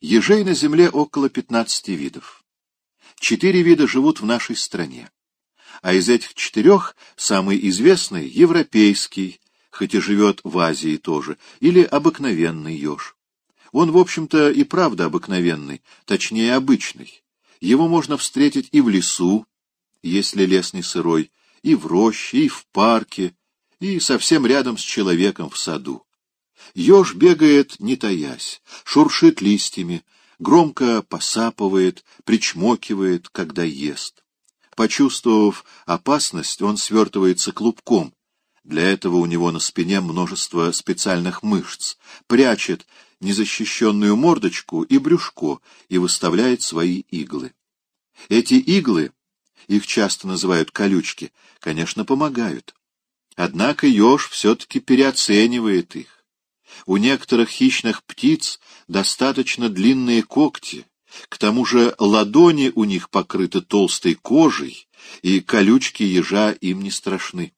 Ежей на Земле около 15 видов. Четыре вида живут в нашей стране. А из этих четырех самый известный — европейский, хоть и живет в Азии тоже, или обыкновенный еж. Он, в общем-то, и правда обыкновенный, точнее обычный. Его можно встретить и в лесу, если лес не сырой, и в роще, и в парке, и совсем рядом с человеком в саду. Еж бегает, не таясь, шуршит листьями, громко посапывает, причмокивает, когда ест. Почувствовав опасность, он свертывается клубком. Для этого у него на спине множество специальных мышц, прячет незащищенную мордочку и брюшко и выставляет свои иглы. Эти иглы, их часто называют колючки, конечно, помогают. Однако еж все-таки переоценивает их. У некоторых хищных птиц достаточно длинные когти, к тому же ладони у них покрыты толстой кожей, и колючки ежа им не страшны.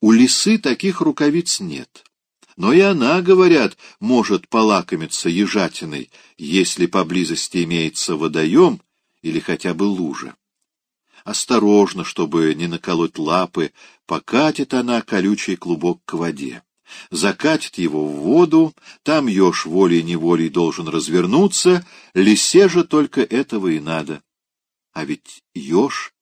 У лисы таких рукавиц нет, но и она, говорят, может полакомиться ежатиной, если поблизости имеется водоем или хотя бы лужа. Осторожно, чтобы не наколоть лапы, покатит она колючий клубок к воде закатит его в воду, там еж волей-неволей должен развернуться, лисе же только этого и надо. А ведь еж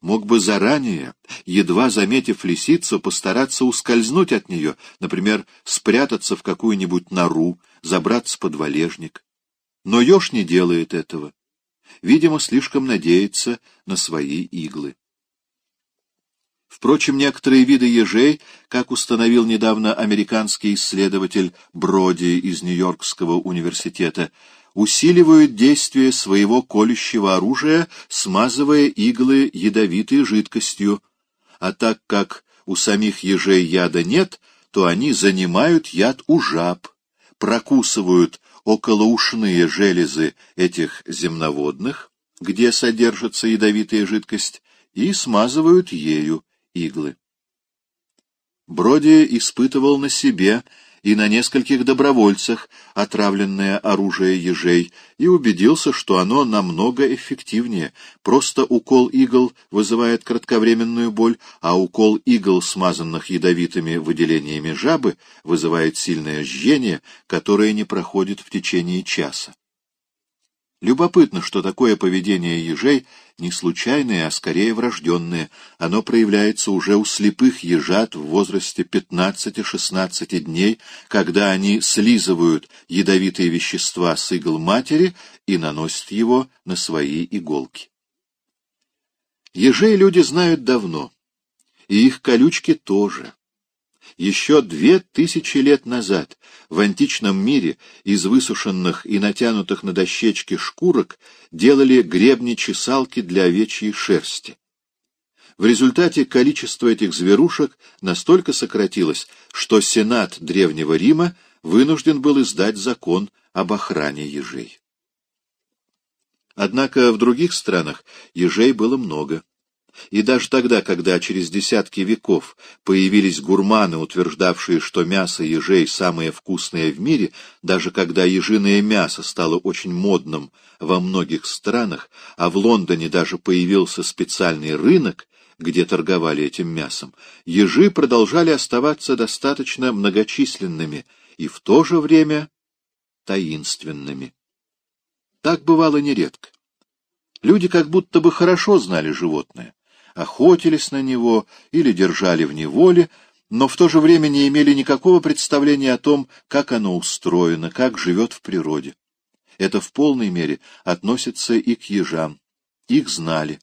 мог бы заранее, едва заметив лисицу, постараться ускользнуть от нее, например, спрятаться в какую-нибудь нору, забраться под валежник. Но еж не делает этого. Видимо, слишком надеется на свои иглы. Впрочем, некоторые виды ежей, как установил недавно американский исследователь Броди из Нью-Йоркского университета, усиливают действие своего колющего оружия, смазывая иглы ядовитой жидкостью, а так как у самих ежей яда нет, то они занимают яд у жаб, прокусывают околоушные железы этих земноводных, где содержится ядовитая жидкость, и смазывают ею иглы. Броди испытывал на себе и на нескольких добровольцах отравленное оружие ежей и убедился, что оно намного эффективнее. Просто укол игл вызывает кратковременную боль, а укол игл, смазанных ядовитыми выделениями жабы, вызывает сильное жжение, которое не проходит в течение часа. Любопытно, что такое поведение ежей не случайное, а скорее врожденное. Оно проявляется уже у слепых ежат в возрасте 15-16 дней, когда они слизывают ядовитые вещества с игл матери и наносят его на свои иголки. Ежей люди знают давно, и их колючки тоже. Еще две тысячи лет назад в античном мире из высушенных и натянутых на дощечки шкурок делали гребни-чесалки для овечьей шерсти. В результате количество этих зверушек настолько сократилось, что Сенат Древнего Рима вынужден был издать закон об охране ежей. Однако в других странах ежей было много. И даже тогда, когда через десятки веков появились гурманы, утверждавшие, что мясо ежей самое вкусное в мире, даже когда ежиное мясо стало очень модным во многих странах, а в Лондоне даже появился специальный рынок, где торговали этим мясом, ежи продолжали оставаться достаточно многочисленными и в то же время таинственными. Так бывало нередко. Люди как будто бы хорошо знали животное, охотились на него или держали в неволе, но в то же время не имели никакого представления о том, как оно устроено, как живет в природе. Это в полной мере относится и к ежам. Их знали.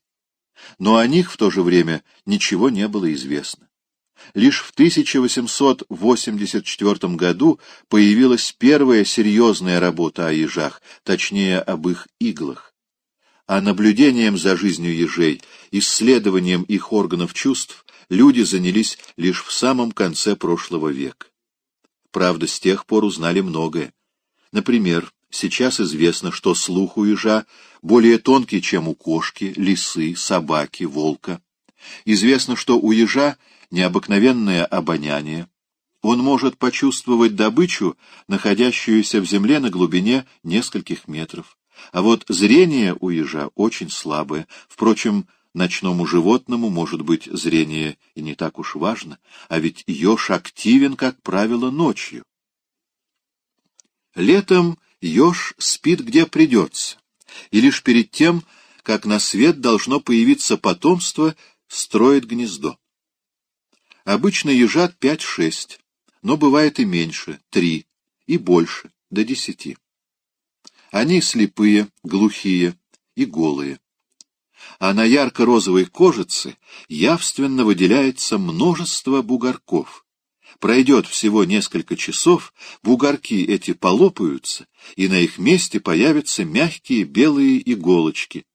Но о них в то же время ничего не было известно. Лишь в 1884 году появилась первая серьезная работа о ежах, точнее, об их иглах а наблюдением за жизнью ежей, исследованием их органов чувств люди занялись лишь в самом конце прошлого века. Правда, с тех пор узнали многое. Например, сейчас известно, что слух у ежа более тонкий, чем у кошки, лисы, собаки, волка. Известно, что у ежа необыкновенное обоняние. он может почувствовать добычу, находящуюся в земле на глубине нескольких метров. А вот зрение у ежа очень слабое. Впрочем, ночному животному, может быть, зрение и не так уж важно, а ведь еж активен, как правило, ночью. Летом еж спит где придется, и лишь перед тем, как на свет должно появиться потомство, строит гнездо. Обычно ежат пять-шесть, но бывает и меньше, три, и больше, до десяти. Они слепые, глухие и голые. А на ярко-розовой кожице явственно выделяется множество бугорков. Пройдет всего несколько часов, бугорки эти полопаются, и на их месте появятся мягкие белые иголочки.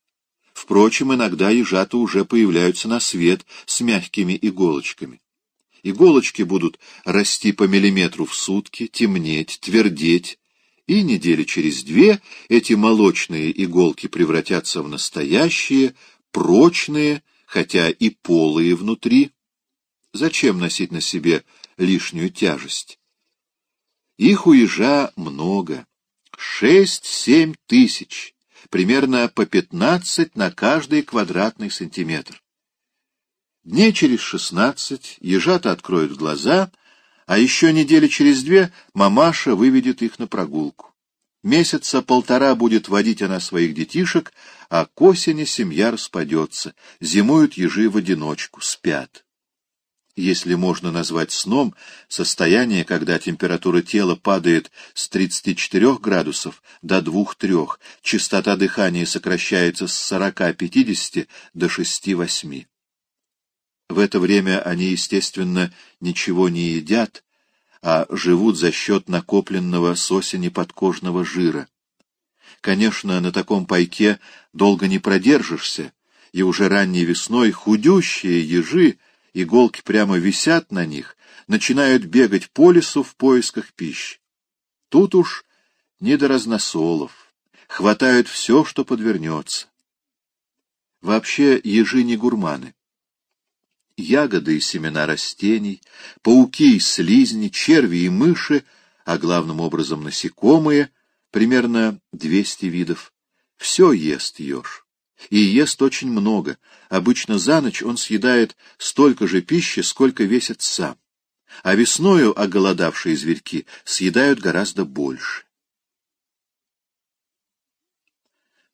Впрочем, иногда ежата уже появляются на свет с мягкими иголочками. Иголочки будут расти по миллиметру в сутки, темнеть, твердеть, и недели через две эти молочные иголки превратятся в настоящие, прочные, хотя и полые внутри. Зачем носить на себе лишнюю тяжесть? Их у ежа много. Шесть-семь тысяч, примерно по пятнадцать на каждый квадратный сантиметр. Дней через шестнадцать ежата откроют глаза, а еще недели через две мамаша выведет их на прогулку. Месяца полтора будет водить она своих детишек, а к осени семья распадется, зимуют ежи в одиночку, спят. Если можно назвать сном состояние, когда температура тела падает с 34 градусов до 2-3, частота дыхания сокращается с 40-50 до 6-8. В это время они, естественно, ничего не едят, а живут за счет накопленного с осени подкожного жира. Конечно, на таком пайке долго не продержишься, и уже ранней весной худющие ежи, иголки прямо висят на них, начинают бегать по лесу в поисках пищи. Тут уж не до разносолов, хватают все, что подвернется. Вообще ежи не гурманы ягоды и семена растений, пауки и слизни, черви и мыши, а главным образом насекомые, примерно 200 видов. Все ест еж. И ест очень много. Обычно за ночь он съедает столько же пищи, сколько весит сам. А весною оголодавшие зверьки съедают гораздо больше.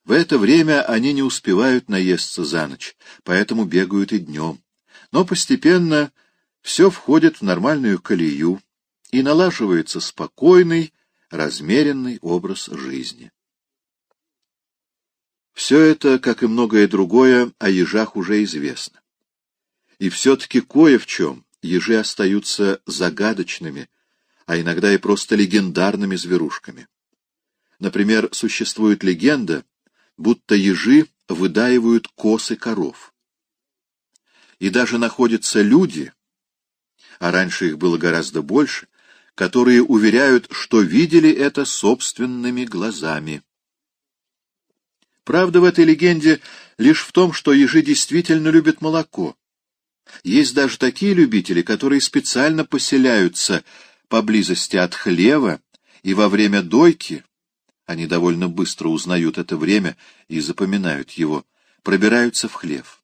В это время они не успевают наесться за ночь, поэтому бегают и днем. Но постепенно все входит в нормальную колею и налаживается спокойный, размеренный образ жизни. Все это, как и многое другое, о ежах уже известно. И все-таки кое в чем ежи остаются загадочными, а иногда и просто легендарными зверушками. Например, существует легенда, будто ежи выдаивают косы коров и даже находятся люди, а раньше их было гораздо больше, которые уверяют, что видели это собственными глазами. Правда в этой легенде лишь в том, что ежи действительно любят молоко. Есть даже такие любители, которые специально поселяются поблизости от хлева, и во время дойки, они довольно быстро узнают это время и запоминают его, пробираются в хлев.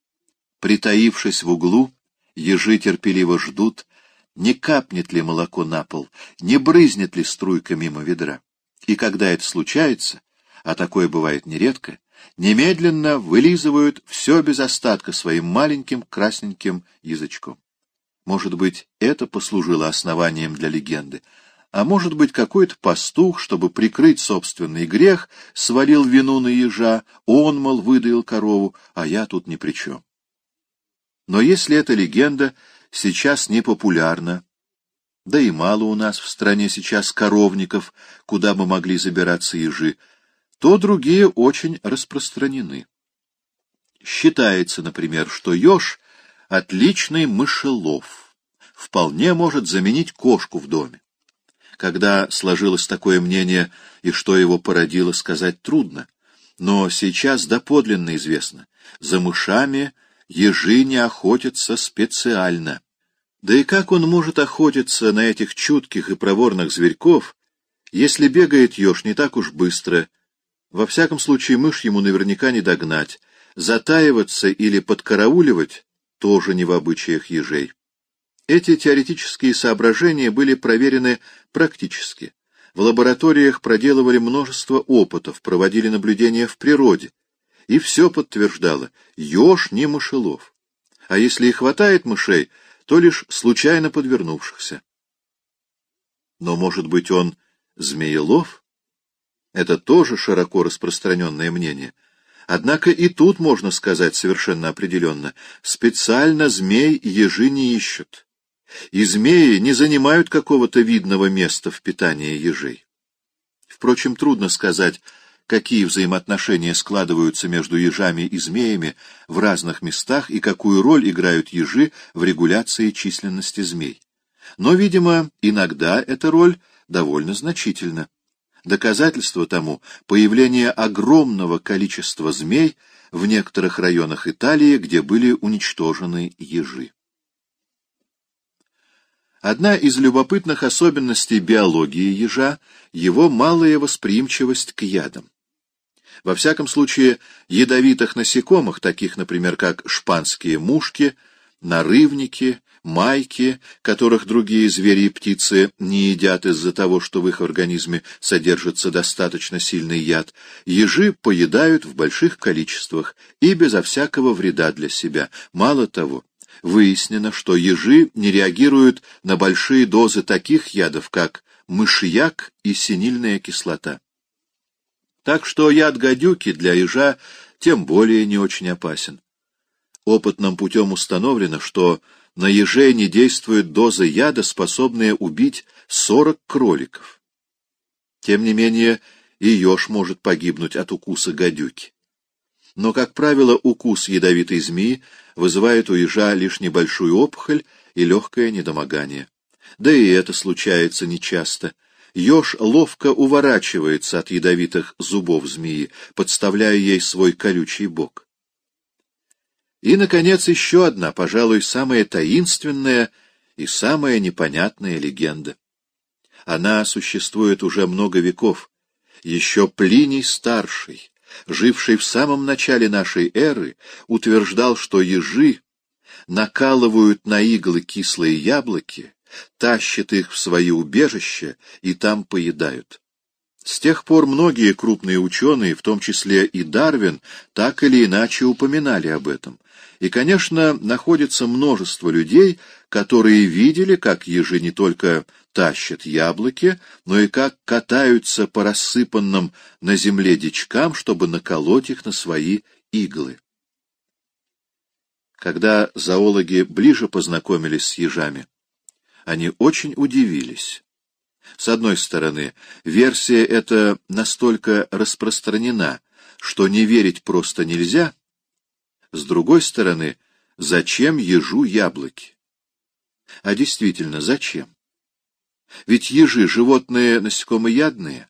Притаившись в углу, ежи терпеливо ждут, не капнет ли молоко на пол, не брызнет ли струйка мимо ведра. И когда это случается, а такое бывает нередко, немедленно вылизывают все без остатка своим маленьким красненьким язычком. Может быть, это послужило основанием для легенды, а может быть, какой-то пастух, чтобы прикрыть собственный грех, свалил вину на ежа, он, мол, выдаил корову, а я тут ни при чем. Но если эта легенда сейчас не популярна, да и мало у нас в стране сейчас коровников, куда бы могли забираться ежи, то другие очень распространены. Считается, например, что еж — отличный мышелов, вполне может заменить кошку в доме. Когда сложилось такое мнение и что его породило, сказать трудно, но сейчас доподлинно известно, за мышами — ежи не охотятся специально. Да и как он может охотиться на этих чутких и проворных зверьков, если бегает еж не так уж быстро? Во всяком случае, мышь ему наверняка не догнать. Затаиваться или подкарауливать тоже не в обычаях ежей. Эти теоретические соображения были проверены практически. В лабораториях проделывали множество опытов, проводили наблюдения в природе. И все подтверждало — еж не мышелов. А если и хватает мышей, то лишь случайно подвернувшихся. Но, может быть, он змеелов? Это тоже широко распространенное мнение. Однако и тут можно сказать совершенно определенно. Специально змей ежи не ищут и змеи не занимают какого-то видного места в питании ежей. Впрочем, трудно сказать, какие взаимоотношения складываются между ежами и змеями в разных местах и какую роль играют ежи в регуляции численности змей. Но, видимо, иногда эта роль довольно значительна. Доказательство тому — появление огромного количества змей в некоторых районах Италии, где были уничтожены ежи. Одна из любопытных особенностей биологии ежа — его малая восприимчивость к ядам. Во всяком случае, ядовитых насекомых, таких, например, как шпанские мушки, нарывники, майки, которых другие звери и птицы не едят из-за того, что в их организме содержится достаточно сильный яд, ежи поедают в больших количествах и безо всякого вреда для себя. Мало того, выяснено, что ежи не реагируют на большие дозы таких ядов, как мышьяк и синильная кислота. Так что яд гадюки для ежа тем более не очень опасен. Опытным путем установлено, что на ежей не действует доза яда, способная убить 40 кроликов. Тем не менее, и еж может погибнуть от укуса гадюки. Но, как правило, укус ядовитой змеи вызывает у ежа лишь небольшую опухоль и легкое недомогание. Да и это случается нечасто. Еж ловко уворачивается от ядовитых зубов змеи, подставляя ей свой колючий бок. И, наконец, еще одна, пожалуй, самая таинственная и самая непонятная легенда. Она существует уже много веков. Еще Плиний Старший живший в самом начале нашей эры, утверждал, что ежи накалывают на иглы кислые яблоки, тащат их в свои убежища и там поедают. С тех пор многие крупные ученые, в том числе и Дарвин, так или иначе упоминали об этом. И, конечно, находится множество людей, которые видели, как ежи не только тащат яблоки, но и как катаются по рассыпанным на земле дичкам, чтобы наколоть их на свои иглы. Когда зоологи ближе познакомились с ежами, они очень удивились. С одной стороны, версия эта настолько распространена, что не верить просто нельзя. С другой стороны, зачем ежу яблоки? А действительно, зачем? Ведь ежи — животные насекомоядные.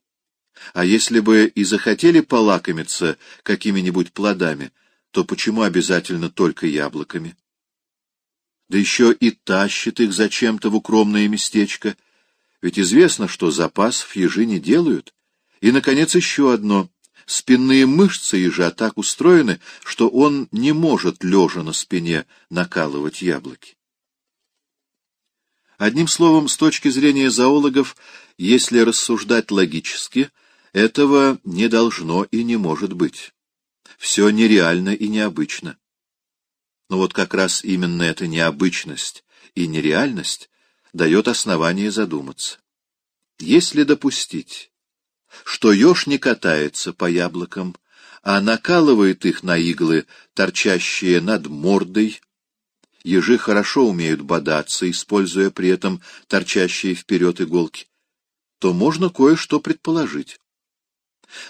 А если бы и захотели полакомиться какими-нибудь плодами, то почему обязательно только яблоками? Да еще и тащит их зачем-то в укромное местечко, ведь известно, что запасов ежи не делают. И, наконец, еще одно. Спинные мышцы ежа так устроены, что он не может, лежа на спине, накалывать яблоки. Одним словом, с точки зрения зоологов, если рассуждать логически, этого не должно и не может быть. Все нереально и необычно. Но вот как раз именно эта необычность и нереальность дает основание задуматься. Если допустить, что еж не катается по яблокам, а накалывает их на иглы, торчащие над мордой, Ежи хорошо умеют бодаться, используя при этом торчащие вперед иголки. То можно кое-что предположить.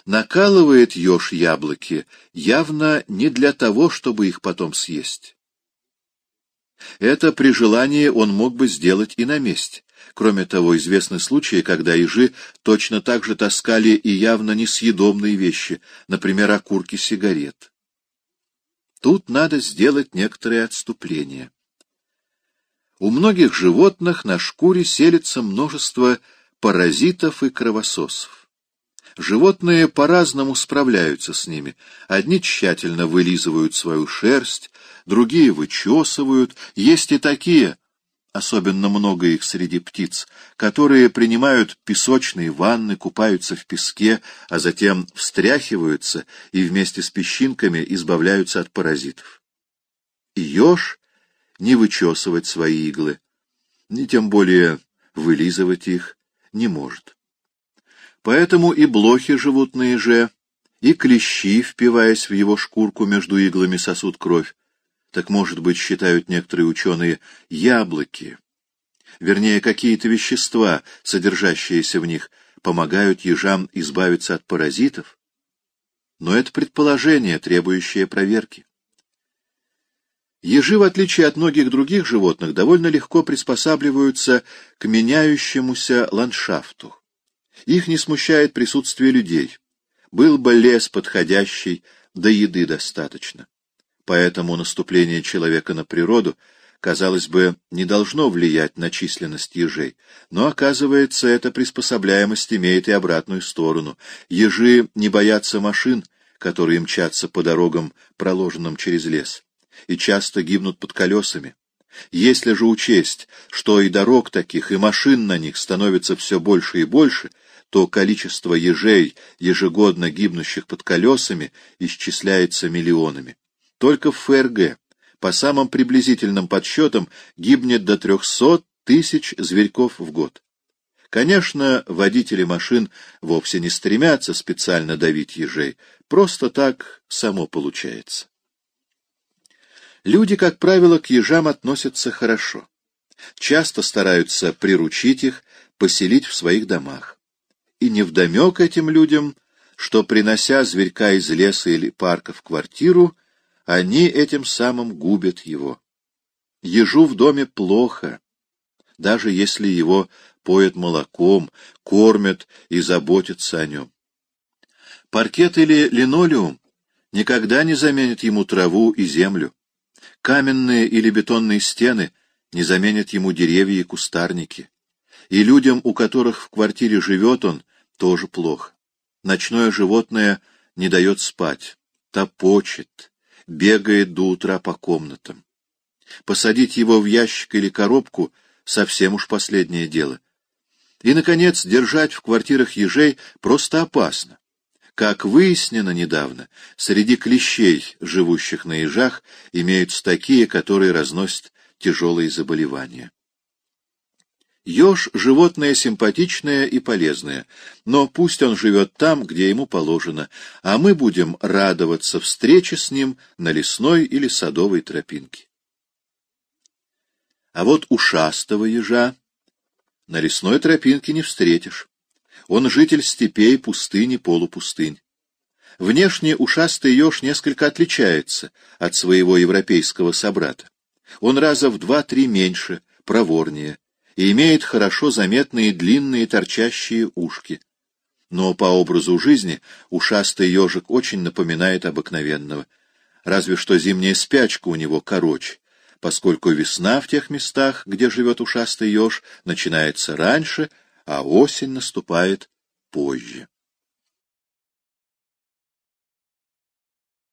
Накалывает еж яблоки явно не для того, чтобы их потом съесть. Это при желании он мог бы сделать и на месте. Кроме того, известны случаи, когда ежи точно так же таскали и явно несъедобные вещи, например, окурки сигарет. Тут надо сделать некоторые отступления. У многих животных на шкуре селится множество паразитов и кровососов. Животные по-разному справляются с ними. Одни тщательно вылизывают свою шерсть, другие вычесывают. Есть и такие, особенно много их среди птиц, которые принимают песочные ванны, купаются в песке, а затем встряхиваются и вместе с песчинками избавляются от паразитов. И еж не вычесывать свои иглы, ни тем более вылизывать их не может. Поэтому и блохи живут на еже, и клещи, впиваясь в его шкурку между иглами, сосут кровь. Так, может быть, считают некоторые ученые, яблоки, вернее, какие-то вещества, содержащиеся в них, помогают ежам избавиться от паразитов? Но это предположение, требующее проверки. Ежи, в отличие от многих других животных, довольно легко приспосабливаются к меняющемуся ландшафту. Их не смущает присутствие людей. Был бы лес подходящий, да еды достаточно. Поэтому наступление человека на природу, казалось бы, не должно влиять на численность ежей. Но, оказывается, эта приспособляемость имеет и обратную сторону. Ежи не боятся машин, которые мчатся по дорогам, проложенным через лес, и часто гибнут под колесами. Если же учесть, что и дорог таких, и машин на них становится все больше и больше, то количество ежей, ежегодно гибнущих под колесами, исчисляется миллионами. Только в ФРГ, по самым приблизительным подсчетам, гибнет до 300 тысяч зверьков в год. Конечно, водители машин вовсе не стремятся специально давить ежей, просто так само получается. Люди, как правило, к ежам относятся хорошо. Часто стараются приручить их, поселить в своих домах. И невдомек этим людям, что, принося зверька из леса или парка в квартиру, они этим самым губят его. Ежу в доме плохо, даже если его поят молоком, кормят и заботятся о нем. Паркет или линолеум никогда не заменят ему траву и землю. Каменные или бетонные стены не заменят ему деревья и кустарники. И людям, у которых в квартире живет он, тоже плохо. Ночное животное не дает спать, топочет, бегает до утра по комнатам. Посадить его в ящик или коробку — совсем уж последнее дело. И, наконец, держать в квартирах ежей просто опасно. Как выяснено недавно, среди клещей, живущих на ежах, имеются такие, которые разносят тяжелые заболевания. Еж — животное симпатичное и полезное, но пусть он живет там, где ему положено, а мы будем радоваться встрече с ним на лесной или садовой тропинке. А вот ушастого ежа на лесной тропинке не встретишь. Он житель степей, пустыни, полупустынь. Внешне ушастый еж несколько отличается от своего европейского собрата. Он раза в два-три меньше, проворнее, и имеет хорошо заметные длинные торчащие ушки. Но по образу жизни ушастый ежик очень напоминает обыкновенного, разве что зимняя спячка у него короче, поскольку весна в тех местах, где живет ушастый еж, начинается раньше, а осень наступает позже.